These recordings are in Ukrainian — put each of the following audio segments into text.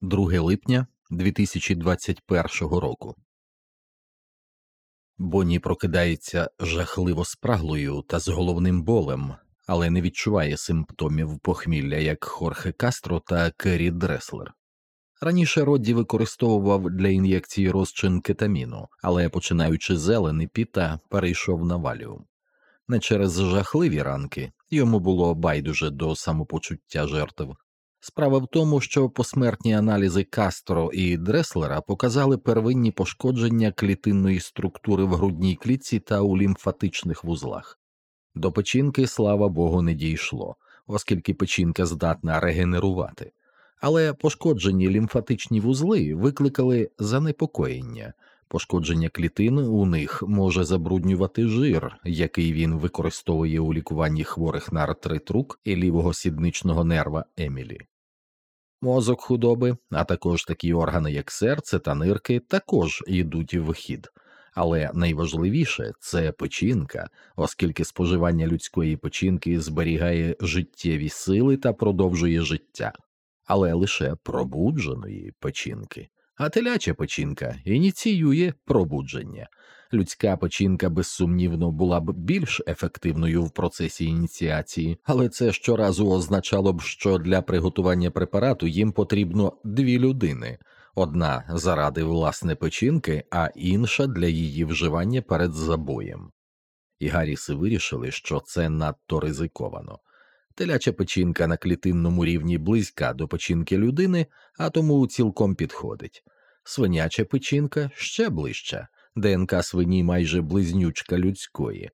2 липня 2021 року. Бонні прокидається жахливо спраглою та з головним болем, але не відчуває симптомів похмілля як Хорхе Кастро та Керрі Дреслер. Раніше Родді використовував для ін'єкції розчин кетаміну, але починаючи з Піта перейшов на валіум. Не через жахливі ранки йому було байдуже до самопочуття жертв. Справа в тому, що посмертні аналізи Кастро і Дреслера показали первинні пошкодження клітинної структури в грудній клітці та у лімфатичних вузлах. До печінки, слава Богу, не дійшло, оскільки печінка здатна регенерувати, але пошкоджені лімфатичні вузли викликали занепокоєння. Пошкодження клітин у них може забруднювати жир, який він використовує у лікуванні хворих на артрит рук і лівого сідничного нерва Емілі. Мозок худоби, а також такі органи, як серце та нирки, також йдуть в хід. Але найважливіше це печінка, оскільки споживання людської печінки зберігає життєві сили та продовжує життя, але лише пробудженої печінки. А теляча печінка ініціює пробудження. Людська печінка безсумнівно була б більш ефективною в процесі ініціації, але це щоразу означало б, що для приготування препарату їм потрібно дві людини одна заради власне печінки, а інша для її вживання перед забоєм. І Гарріси вирішили, що це надто ризиковано. Теляча печінка на клітинному рівні близька до печінки людини, а тому цілком підходить. Свиняча печінка ще ближча, ДНК свині майже близнючка людської,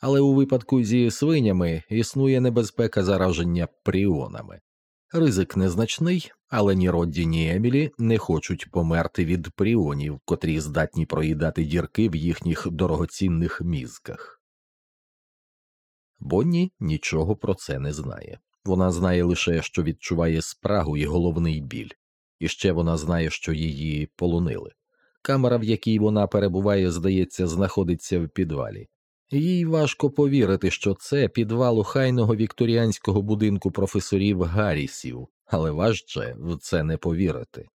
але у випадку зі свинями існує небезпека зараження пріонами. Ризик незначний, але ні Родді, ні Емілі не хочуть померти від пріонів, котрі здатні проїдати дірки в їхніх дорогоцінних мізках. Бонні нічого про це не знає. Вона знає лише, що відчуває спрагу і головний біль, і ще вона знає, що її полонили. Камера, в якій вона перебуває, здається, знаходиться в підвалі. Їй важко повірити, що це підвал охайного вікторіанського будинку професорів Гаррісів, але важче в це не повірити.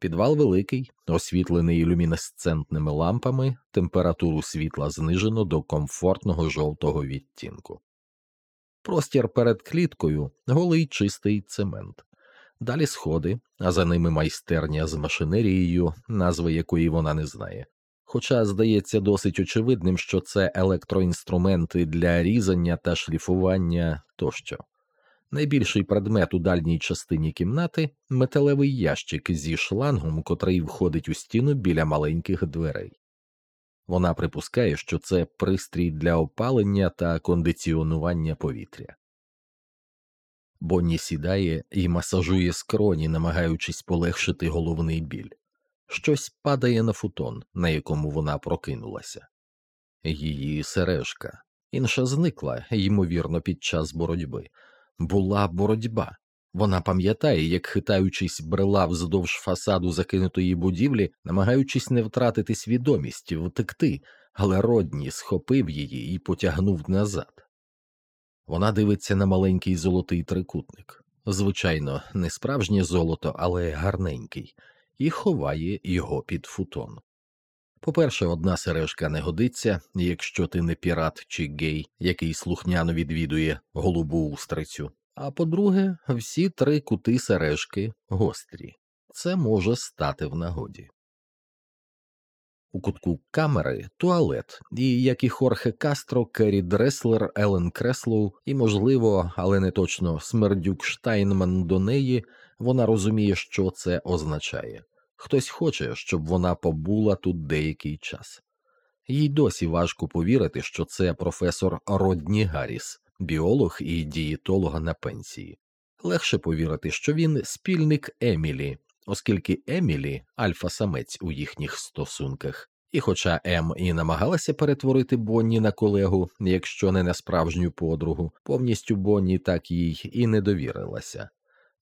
Підвал великий, освітлений люмінесцентними лампами, температуру світла знижено до комфортного жовтого відтінку. Простір перед кліткою голий чистий цемент, далі сходи, а за ними майстерня з машинерією, назви якої вона не знає. Хоча здається досить очевидним, що це електроінструменти для різання та шліфування тощо. Найбільший предмет у дальній частині кімнати металевий ящик зі шлангом, котрий входить у стіну біля маленьких дверей. Вона припускає, що це пристрій для опалення та кондиціонування повітря. Бонні сідає і масажує скроні, намагаючись полегшити головний біль. Щось падає на футон, на якому вона прокинулася. Її сережка. Інша зникла, ймовірно, під час боротьби. Була боротьба. Вона пам'ятає, як, хитаючись, брела вздовж фасаду закинутої будівлі, намагаючись не втратити свідомість, втекти, але Родні схопив її і потягнув назад. Вона дивиться на маленький золотий трикутник. Звичайно, не справжнє золото, але гарненький, і ховає його під футон. По-перше, одна сережка не годиться, якщо ти не пірат чи гей, який слухняно відвідує голубу устрицю. А по-друге, всі три кути сережки гострі. Це може стати в нагоді. У кутку камери туалет, і як і Хорхе Кастро, Керрі Дреслер, Елен Креслоу, і, можливо, але не точно смердюк Штайнман до неї, вона розуміє, що це означає. Хтось хоче, щоб вона побула тут деякий час. Їй досі важко повірити, що це професор Родні Гарріс, біолог і дієтолог на пенсії. Легше повірити, що він спільник Емілі, оскільки Емілі альфа-самець у їхніх стосунках, і хоча Ем і намагалася перетворити Бонні на колегу, якщо не на справжню подругу, повністю Бонні так їй і не довірилася.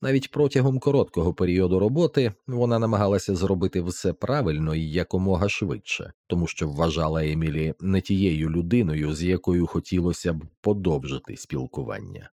Навіть протягом короткого періоду роботи вона намагалася зробити все правильно і якомога швидше, тому що вважала Емілі не тією людиною, з якою хотілося б подовжити спілкування.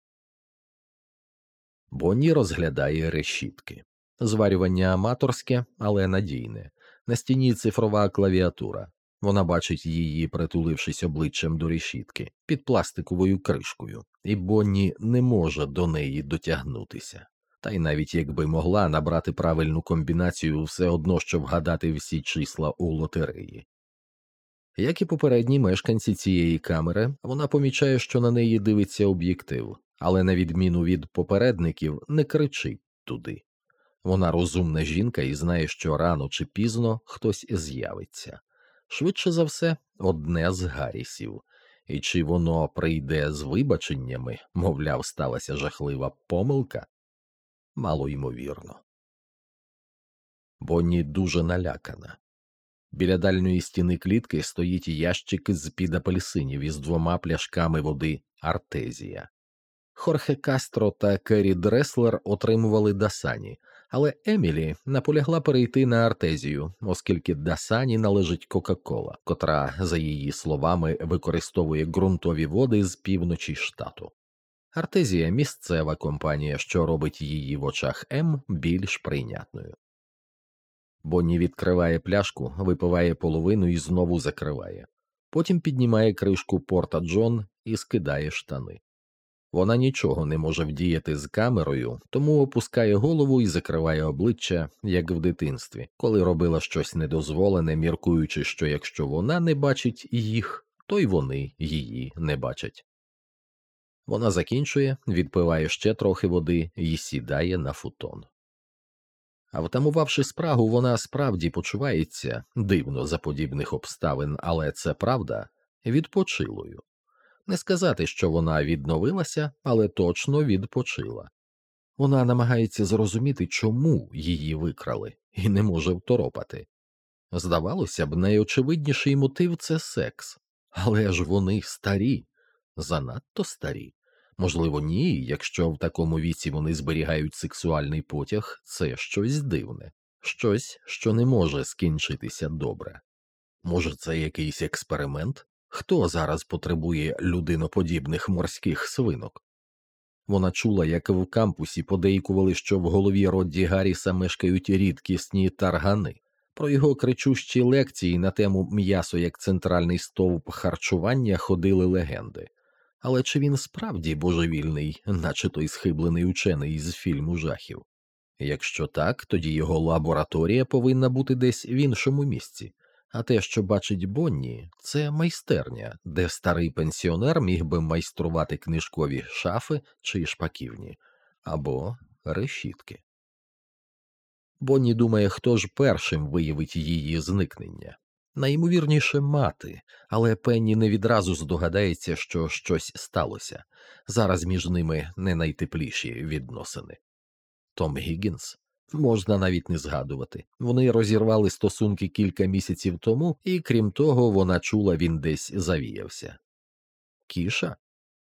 Бонні розглядає решітки. Зварювання аматорське, але надійне. На стіні цифрова клавіатура. Вона бачить її, притулившись обличчям до решітки, під пластиковою кришкою, і Бонні не може до неї дотягнутися. Та й навіть якби могла набрати правильну комбінацію, все одно щоб вгадати всі числа у лотереї. Як і попередні мешканці цієї камери, вона помічає, що на неї дивиться об'єктив, але, на відміну від попередників, не кричить туди. Вона розумна жінка і знає, що рано чи пізно хтось з'явиться. Швидше за все, одне з Гаррісів. І чи воно прийде з вибаченнями, мовляв, сталася жахлива помилка? Мало ймовірно. Бонні дуже налякана. Біля дальньої стіни клітки стоїть ящик з під апельсинів із двома пляшками води Артезія. Хорхе Кастро та Керрі Дреслер отримували Дасані, але Емілі наполягла перейти на артезію, оскільки Дасані належить Кока-Кола, котра, за її словами, використовує ґрунтові води з півночі штату. Артезія місцева компанія, що робить її в очах М більш прийнятною. Бонні відкриває пляшку, випиває половину і знову закриває. Потім піднімає кришку порта Джон і скидає штани. Вона нічого не може вдіяти з камерою, тому опускає голову і закриває обличчя, як в дитинстві, коли робила щось недозволене, міркуючи, що якщо вона не бачить їх, то й вони її не бачать. Вона закінчує, відпиває ще трохи води і сідає на футон. А втамувавши спрагу, вона справді почувається дивно за подібних обставин, але це правда відпочилою. Не сказати, що вона відновилася, але точно відпочила. Вона намагається зрозуміти, чому її викрали, і не може второпати. Здавалося б, найочевидніший мотив це секс, але ж вони старі, занадто старі. Можливо, ні, якщо в такому віці вони зберігають сексуальний потяг, це щось дивне, щось, що не може скінчитися добре. Може, це якийсь експеримент? Хто зараз потребує людиноподібних морських свинок? Вона чула, як в кампусі подейкували, що в голові Родді Гарріса мешкають рідкісні таргани. Про його кричущі лекції на тему м'ясо як центральний стовп харчування ходили легенди. Але чи він справді божевільний, наче той схиблений учений з фільму жахів? Якщо так, тоді його лабораторія повинна бути десь в іншому місці, а те, що бачить Бонні, це майстерня, де старий пенсіонер міг би майструвати книжкові шафи чи шпаківні або решітки. Бонні думає, хто ж першим виявить її зникнення. Найімовірніше мати, але Пенні не відразу здогадається, що щось сталося. Зараз між ними не найтепліші відносини. Том Гіггінс можна навіть не згадувати. Вони розірвали стосунки кілька місяців тому, і крім того, вона чула, він десь завіявся. Кіша?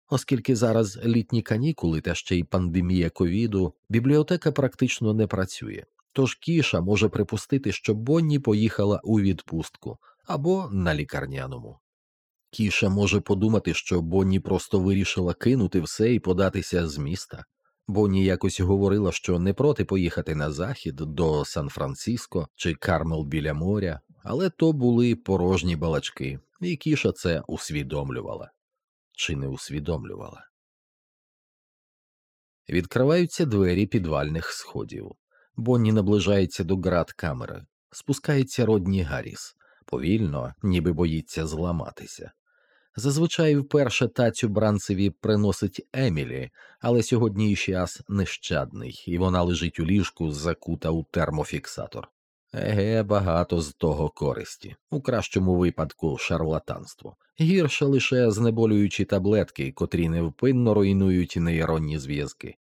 Оскільки зараз літні канікули та ще й пандемія ковіду, бібліотека практично не працює. Тож кіша може припустити, що Бонні поїхала у відпустку або на лікарняному. Кіша може подумати, що Бонні просто вирішила кинути все і податися з міста. Бонні якось говорила, що не проти поїхати на захід до Сан-Франциско чи Кармел біля моря, але то були порожні балачки, і кіша це усвідомлювала чи не усвідомлювала. Відкриваються двері підвальних сходів. Бонні наближається до град камери, спускається Родні Гарріс, повільно, ніби боїться зламатися. Зазвичай вперше тацю бранцеві приносить Емілі, але сьогодні час нещадний, і вона лежить у ліжку, закута у термофіксатор. Еге, багато з того користі, у кращому випадку шарлатанство, гірше лише знеболюючі таблетки, котрі невпинно руйнують нейронні зв'язки.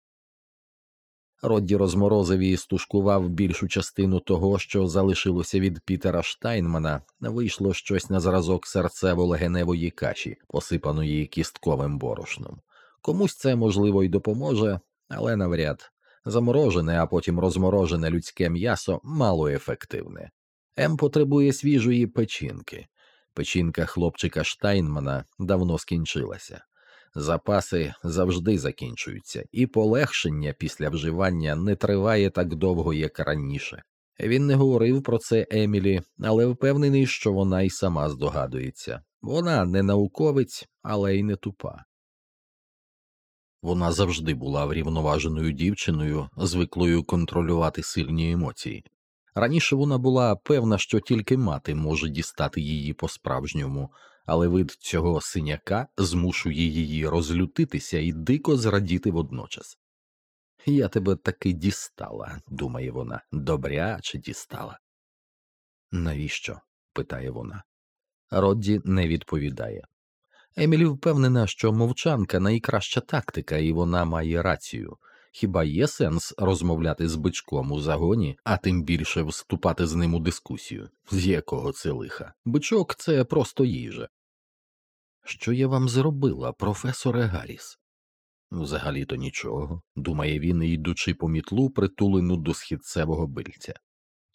Родді розморозив і стушкував більшу частину того, що залишилося від Пітера Штайнмана, вийшло щось на зразок серцево-легеневої каші, посипаної кістковим борошном. Комусь це можливо й допоможе, але навряд заморожене, а потім розморожене людське м'ясо мало ефективне. М потребує свіжої печінки. Печінка хлопчика Штайнмана давно скінчилася. Запаси завжди закінчуються, і полегшення після вживання не триває так довго, як раніше. Він не говорив про це Емілі, але впевнений, що вона й сама здогадується. Вона не науковець, але й не тупа. Вона завжди була врівноваженою дівчиною, звиклою контролювати сильні емоції. Раніше вона була певна, що тільки мати може дістати її по справжньому, але вид цього синяка змушує її розлютитися і дико зрадіти водночас. Я тебе таки дістала, думає вона, добряче дістала. Навіщо? питає вона. Родді не відповідає. Емілі впевнена, що мовчанка найкраща тактика, і вона має рацію. Хіба є сенс розмовляти з бичком у загоні, а тим більше вступати з ним у дискусію? З якого це лиха? Бичок це просто їжа. Що я вам зробила, професоре Гарріс? Взагалі то нічого, думає він, йдучи по мітлу, притулену до східцевого бильця.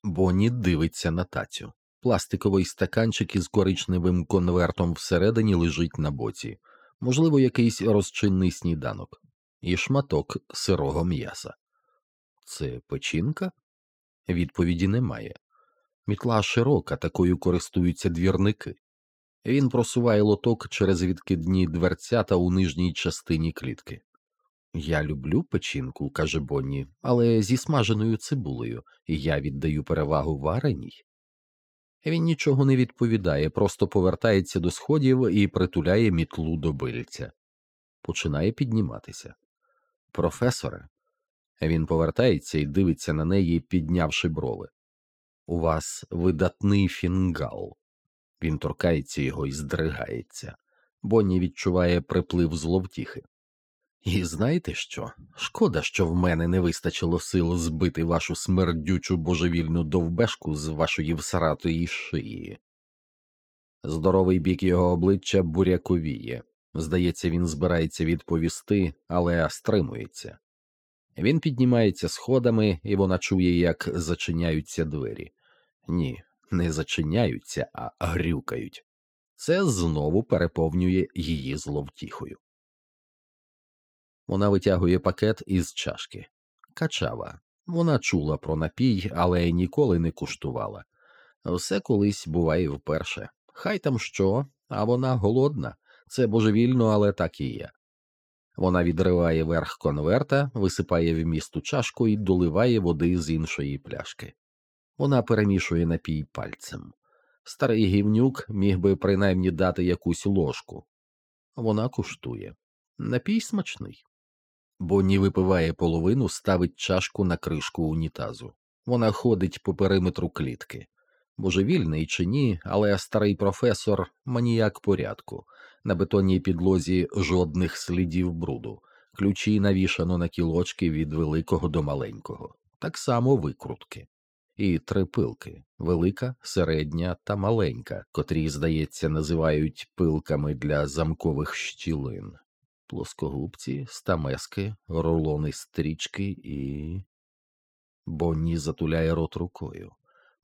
Бонні дивиться на тацю. Пластиковий стаканчик із коричневим конвертом всередині лежить на боці, можливо, якийсь розчинний сніданок, і шматок сирого м'яса. Це печінка? Відповіді немає. Мітла широка, такою користуються двірники. Він просуває лоток через відкидні дверцята у нижній частині клітки. Я люблю печінку, каже Бонні, але зі смаженою цибулею, і я віддаю перевагу вареній. Він нічого не відповідає, просто повертається до сходів і притуляє мітлу до бильця. Починає підніматися. Професоре, він повертається і дивиться на неї, піднявши брови. У вас видатний фінгал. Він торкається його і здригається. Бонні відчуває приплив зловтіхи. І знаєте що? Шкода, що в мене не вистачило сил збити вашу смердючу божевільну довбешку з вашої всратої шиї. Здоровий бік його обличчя буряковіє. Здається, він збирається відповісти, але стримується. Він піднімається сходами, і вона чує, як зачиняються двері. Ні, не зачиняються, а грюкають. Це знову переповнює її зловтіхою. Вона витягує пакет із чашки. Качава. Вона чула про напій, але ніколи не куштувала. Все колись буває вперше. Хай там що, а вона голодна. Це божевільно, але так і є. Вона відриває верх конверта, висипає в місту чашку і доливає води з іншої пляшки. Вона перемішує напій пальцем. Старий гівнюк міг би принаймні дати якусь ложку. Вона куштує. Напій смачний. Бонні випиває половину, ставить чашку на кришку унітазу. Вона ходить по периметру клітки. Божевільний чи ні, але старий професор маніяк порядку. На бетонній підлозі жодних слідів бруду, ключі навішано на кілочки від великого до маленького, так само викрутки. І три пилки велика, середня та маленька, котрі, здається, називають пилками для замкових щілин плоскогубці, стамески, рулони стрічки і. Бонні затуляє рот рукою.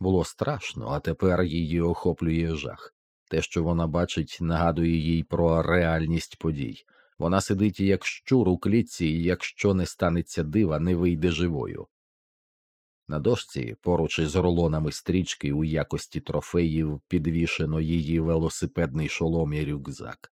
Було страшно, а тепер її охоплює жах. Те, що вона бачить, нагадує їй про реальність подій. Вона сидить як щур у клітці, і якщо не станеться дива, не вийде живою. На дошці, поруч із рулонами стрічки, у якості трофеїв підвішено її велосипедний шолом і рюкзак.